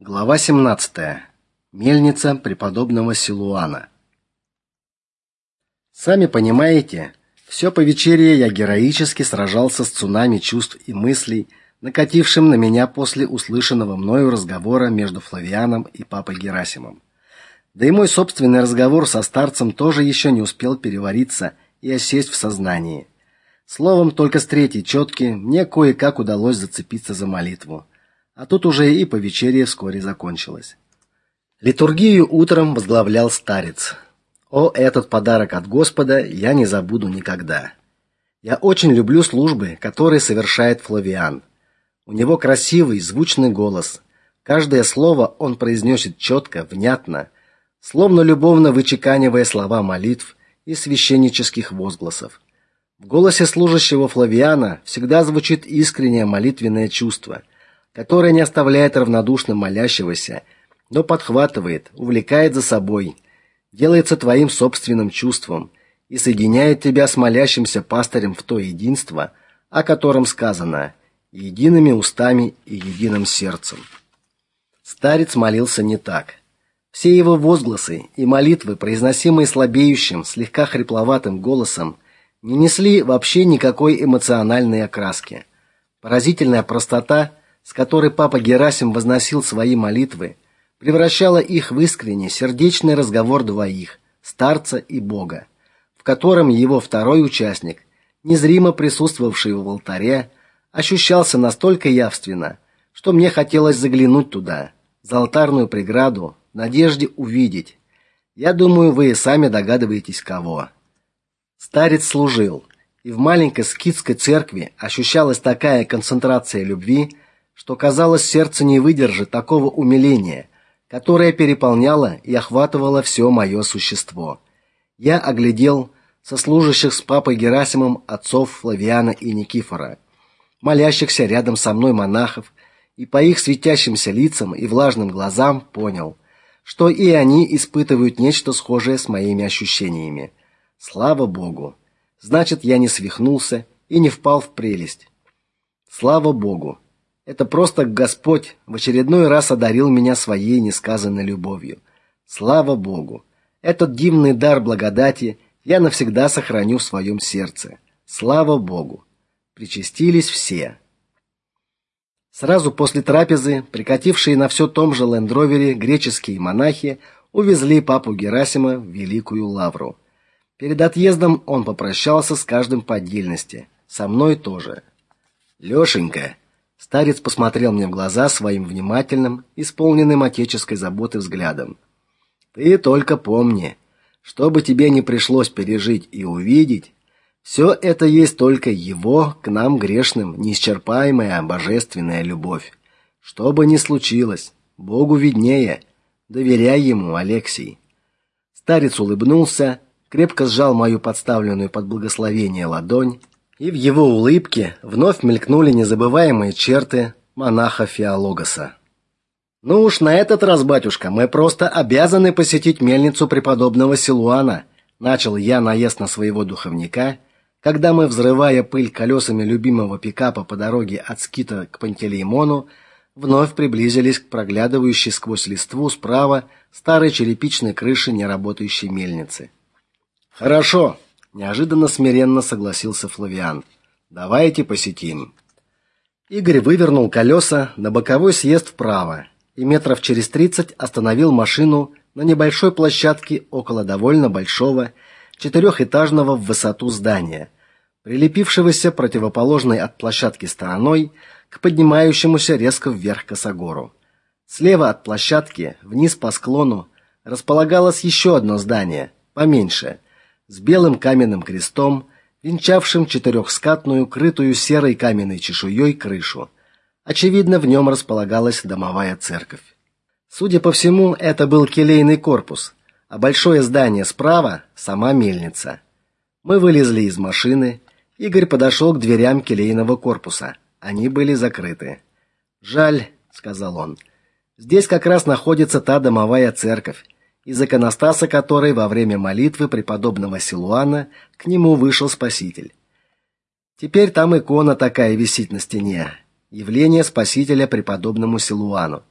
Глава 17. Мельница преподобного Силуана. Сами понимаете, все повечерие я героически сражался с цунами чувств и мыслей, накатившим на меня после услышанного мною разговора между Флавианом и папой Герасимом. Да и мой собственный разговор со старцем тоже еще не успел перевариться и осесть в сознании. Словом, только с третьей четки мне кое-как удалось зацепиться за молитву. А тут уже и повечерие вскоре закончилось. Литургию утром возглавлял старец. О, этот подарок от Господа я не забуду никогда. Я очень люблю службы, которые совершает Флавиан. У него красивый, звучный голос. Каждое слово он произносит четко, внятно, словно любовно вычеканивая слова молитв и священнических возгласов. В голосе служащего Флавиана всегда звучит искреннее молитвенное чувство – которая не оставляет равнодушным молящегося, но подхватывает, увлекает за собой, делается твоим собственным чувством и соединяет тебя с молящимся пастырем в то единство, о котором сказано: едиными устами и единым сердцем. Старец молился не так. Все его возгласы и молитвы, произносимые слабеющим, слегка хрипловатым голосом, не несли вообще никакой эмоциональной окраски. Поразительная простота с которой папа Герасим возносил свои молитвы, превращала их в искренний, сердечный разговор двоих, старца и Бога, в котором его второй участник, незримо присутствовавший в алтаре, ощущался настолько явственно, что мне хотелось заглянуть туда, за алтарную преграду, в надежде увидеть. Я думаю, вы и сами догадываетесь кого. Старец служил, и в маленькой скитской церкви ощущалась такая концентрация любви, что казалось, сердце не выдержит такого умиления, которое переполняло и охватывало все мое существо. Я оглядел сослуживших с папой Герасимом отцов Флавиана и Никифора, молящихся рядом со мной монахов, и по их светящимся лицам и влажным глазам понял, что и они испытывают нечто схожее с моими ощущениями. Слава Богу. Значит, я не свихнулся и не впал в прелесть. Слава Богу. Это просто Господь в очередной раз одарил меня своей несказанной любовью. Слава Богу. Этот дивный дар благодати я навсегда сохраню в своем сердце. Слава Богу. Причастились все. Сразу после трапезы, прикатившие на все том же лендровере греческие монахи увезли папу Герасима в Великую Лавру. Перед отъездом он попрощался с каждым по отдельности, со мной тоже. Лёшенька, Старец посмотрел мне в глаза своим внимательным, исполненным отеческой заботы взглядом. Ты только помни, что бы тебе не пришлось пережить и увидеть, все это есть только его к нам грешным неисчерпаемая божественная любовь. Что бы ни случилось, Богу виднее. Доверяй ему, Алексей. Старец улыбнулся, крепко сжал мою подставленную под благословение ладонь и в его улыбке вновь мелькнули незабываемые черты монаха Феологоса. Ну уж на этот раз, батюшка, мы просто обязаны посетить мельницу преподобного Силуана, начал я наезд на своего духовника, когда мы, взрывая пыль колесами любимого пикапа по дороге от Скита к Пантелеймону, вновь приблизились к проглядывающей сквозь листву справа старой черепичной крыши неработающей мельницы. Хорошо, неожиданно смиренно согласился Флавиан. Давайте посетим. Игорь вывернул колеса на боковой съезд вправо и метров через тридцать остановил машину на небольшой площадке около довольно большого четырехэтажного в высоту здания, прилепившегося противоположной от площадки стороной к поднимающемуся резко вверх косогору. Слева от площадки, вниз по склону, располагалось еще одно здание, поменьше, с белым каменным крестом, венчавшим четырехскатную, крытую серой каменной чешуей крышу. Очевидно, в нем располагалась домовая церковь. Судя по всему, это был келейный корпус, а большое здание справа сама мельница. Мы вылезли из машины. Игорь подошел к дверям келейного корпуса. Они были закрыты. "Жаль", сказал он. "Здесь как раз находится та домовая церковь из иконостаса которой во время молитвы преподобного Силуана к нему вышел Спаситель. Теперь там икона такая висит на стене, явление Спасителя преподобному Силуану.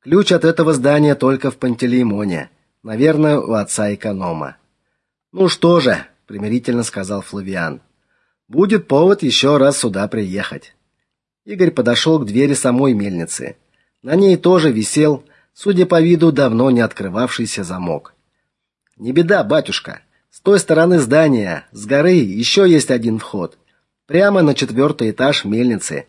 Ключ от этого здания только в Пантелеймоне, наверное, у отца эконома. Ну что же, примирительно сказал Флавиан. Будет повод еще раз сюда приехать. Игорь подошел к двери самой мельницы. На ней тоже висел, судя по виду, давно не открывавшийся замок. Не беда, батюшка. С той стороны здания, с горы, еще есть один вход. Прямо на четвертый этаж мельницы.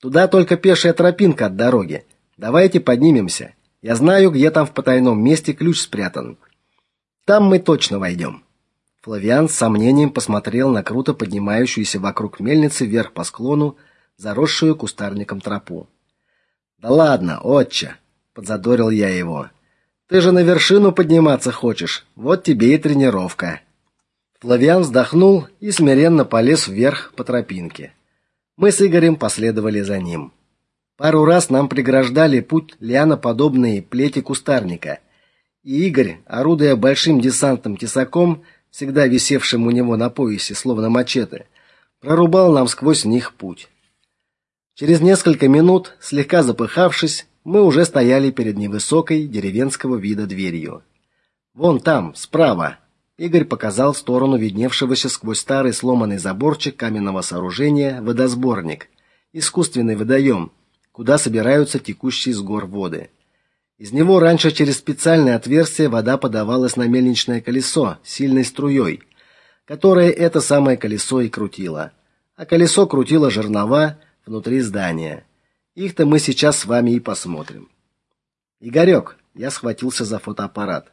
Туда только пешая тропинка от дороги. Давайте поднимемся. Я знаю, где там в потайном месте ключ спрятан. Там мы точно войдем. Флавиан с сомнением посмотрел на круто поднимающуюся вокруг мельницы вверх по склону, заросшую кустарником тропу. Да ладно, отче, подзадорил я его. Ты же на вершину подниматься хочешь. Вот тебе и тренировка. Флавиан вздохнул и смиренно полез вверх по тропинке. Мы с Игорем последовали за ним. Пару раз нам преграждали путь лианоподобные плети кустарника. И Игорь, орудуя большим десантным тесаком, всегда висевшим у него на поясе, словно мачете, прорубал нам сквозь них путь. Через несколько минут, слегка запыхавшись, мы уже стояли перед невысокой деревенского вида дверью. Вон там, справа, Игорь показал в сторону видневшегося сквозь старый сломанный заборчик каменного сооружения водосборник, искусственный водоем, куда собираются текущие с гор воды. Из него раньше через специальное отверстие вода подавалась на мельничное колесо сильной струей, которое это самое колесо и крутило. А колесо крутило жернова внутри здания. Их-то мы сейчас с вами и посмотрим. Игорек, я схватился за фотоаппарат.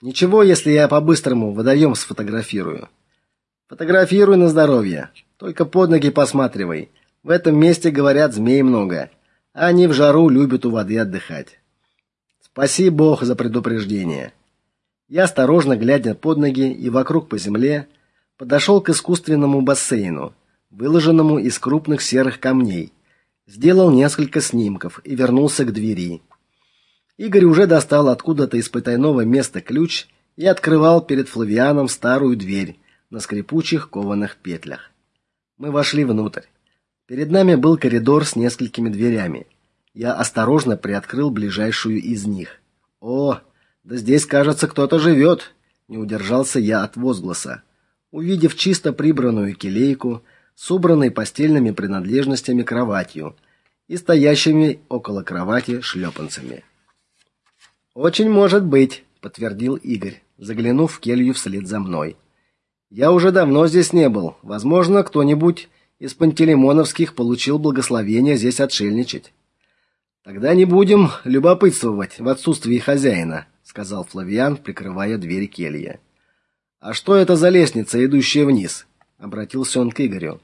Ничего, если я по-быстрому водоем сфотографирую. Фотографируй на здоровье. Только под ноги посматривай. В этом месте, говорят, змей много. А они в жару любят у воды отдыхать. Спаси Бог за предупреждение. Я осторожно глядя под ноги и вокруг по земле, подошел к искусственному бассейну, выложенному из крупных серых камней. Сделал несколько снимков и вернулся к двери. Игорь уже достал откуда-то из потайного места ключ и открывал перед Флавианом старую дверь на скрипучих кованых петлях. Мы вошли внутрь. Перед нами был коридор с несколькими дверями. Я осторожно приоткрыл ближайшую из них. О, да здесь, кажется, кто-то живет!» Не удержался я от возгласа. Увидев чисто прибранную келейку, с убранной постельными принадлежностями кроватью и стоящими около кровати шлепанцами. Очень может быть, подтвердил Игорь, заглянув в келью вслед за мной. Я уже давно здесь не был. Возможно, кто-нибудь из пантелеймоновских получил благословение здесь отшельничать. Тогда не будем любопытствовать в отсутствии хозяина, сказал Флавиан, прикрывая дверь кельи. А что это за лестница, идущая вниз? Обратился он к Игорю.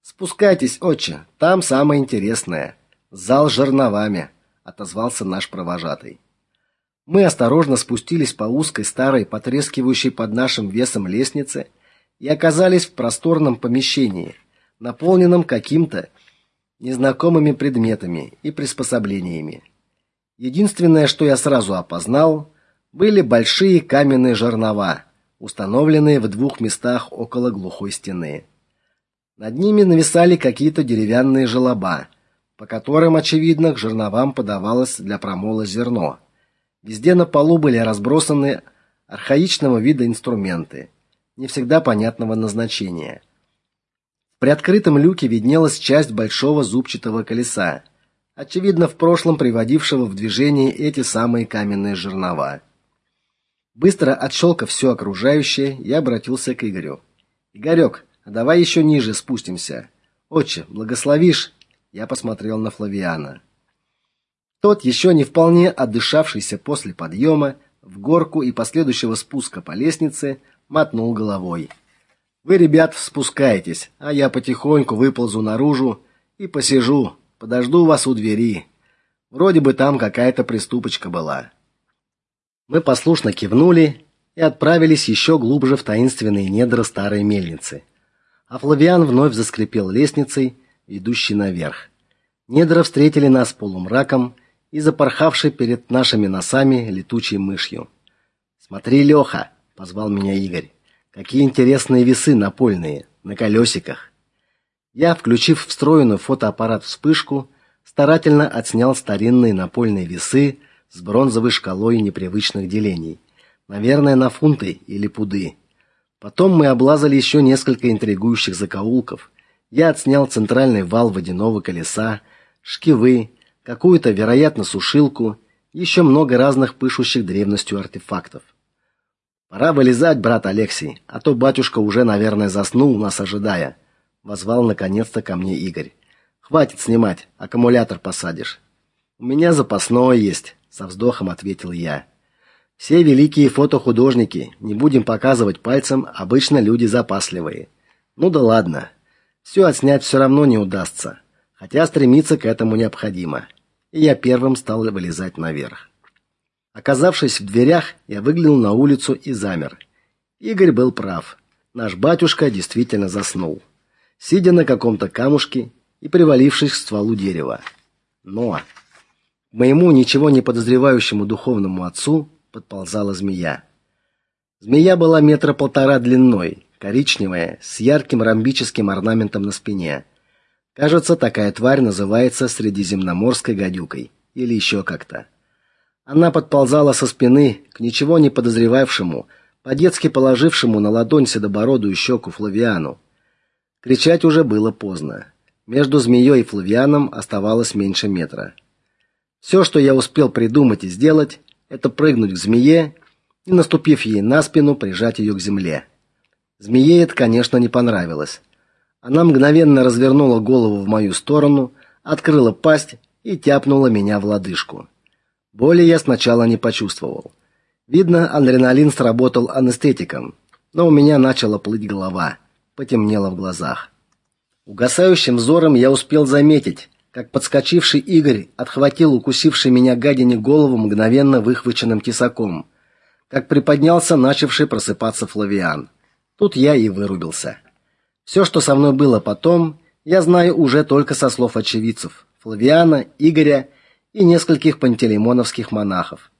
Спускайтесь, отче, там самое интересное. Зал с жерновами, отозвался наш провожатый. Мы осторожно спустились по узкой старой, потрескивающей под нашим весом лестнице и оказались в просторном помещении, наполненном каким-то незнакомыми предметами и приспособлениями. Единственное, что я сразу опознал, были большие каменные жернова, установленные в двух местах около глухой стены. Над ними нависали какие-то деревянные желоба, по которым очевидно к жерновам подавалось для промола зерно. Везде на полу были разбросаны архаичного вида инструменты, не всегда понятного назначения. При открытом люке виднелась часть большого зубчатого колеса, очевидно, в прошлом приводившего в движение эти самые каменные жернова. Быстро отщелкав все окружающее, я обратился к Игорю. Игорек, а давай еще ниже спустимся. Отче, благословишь? Я посмотрел на Флавиана. Тот, еще не вполне отдышавшийся после подъема, в горку и последующего спуска по лестнице, мотнул головой. Вы, ребят, спускайтесь, а я потихоньку выползу наружу и посижу, подожду вас у двери. Вроде бы там какая-то приступочка была. Мы послушно кивнули и отправились еще глубже в таинственные недра старой мельницы. А Флавиан вновь заскрипел лестницей, ведущей наверх. Недра встретили нас полумраком и запорхавшей перед нашими носами летучей мышью. "Смотри, Леха!» — позвал меня Игорь. Какие интересные весы напольные, на колесиках. Я, включив встроенную фотоаппарат вспышку, старательно отснял старинные напольные весы с бронзовой шкалой непривычных делений, наверное, на фунты или пуды. Потом мы облазали еще несколько интригующих закоулков. Я отснял центральный вал водяного колеса, шкивы, какую-то, вероятно, сушилку, еще много разных пышущих древностью артефактов. Пора вылезать, брат Алексей, а то батюшка уже, наверное, заснул, нас ожидая, возвал наконец-то ко мне Игорь. Хватит снимать, аккумулятор посадишь. У меня запасное есть, со вздохом ответил я. Все великие фотохудожники, не будем показывать пальцем, обычно люди запасливые. Ну да ладно. Все отснять все равно не удастся, хотя стремиться к этому необходимо. И я первым стал вылезать наверх. Оказавшись в дверях, я выглянул на улицу и замер. Игорь был прав. Наш батюшка действительно заснул, сидя на каком-то камушке и привалившись к стволу дерева. Но моему ничего не подозревающему духовному отцу подползала змея. Змея была метра полтора длиной, коричневая, с ярким ромбическим орнаментом на спине. Кажется, такая тварь называется средиземноморской гадюкой или еще как-то. Она подползала со спины к ничего не подозревавшему, по-детски положившему на ладонь седобородую щеку Флавиану. Кричать уже было поздно. Между змеей и Флавианом оставалось меньше метра. Все, что я успел придумать и сделать, это прыгнуть к змее и, наступив ей на спину, прижать ее к земле. Змее это, конечно, не понравилось. Она мгновенно развернула голову в мою сторону, открыла пасть и тяпнула меня в лодыжку. Боли я сначала не почувствовал. Видно, адреналин сработал анестетиком, но у меня начала плыть голова, потемнело в глазах. Угасающим взором я успел заметить, как подскочивший Игорь отхватил укусивший меня гадине голову мгновенно выхваченным тесаком, как приподнялся начавший просыпаться Флавиан. Тут я и вырубился. Все, что со мной было потом, я знаю уже только со слов очевидцев: Флавиана, Игоря и нескольких пантелеймоновских монахов.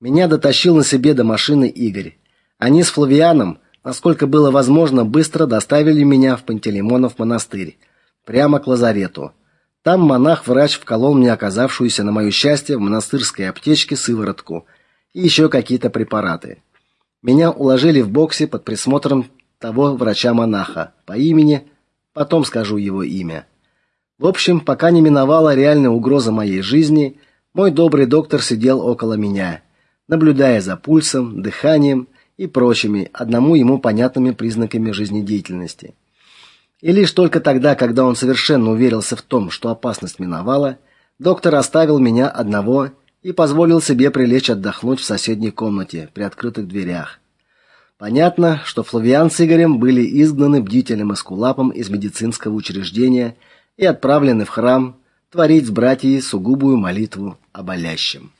Меня дотащил на себе до машины Игорь. Они с Флавианом, насколько было возможно, быстро доставили меня в Пантелеймонов монастырь, прямо к лазарету. Там монах-врач вколол мне оказавшуюся на моё счастье в монастырской аптечке сыворотку и еще какие-то препараты. Меня уложили в боксе под присмотром того врача-монаха по имени, потом скажу его имя. В общем, пока не миновала реальная угроза моей жизни, мой добрый доктор сидел около меня, наблюдая за пульсом, дыханием и прочими одному ему понятными признаками жизнедеятельности. И лишь только тогда, когда он совершенно уверился в том, что опасность миновала, доктор оставил меня одного и позволил себе прилечь отдохнуть в соседней комнате при открытых дверях. Понятно, что Флавиан с Игорем были изгнаны бдительным эскулапом из медицинского учреждения и отправлены в храм творить с братьями сугубую молитву о болящем.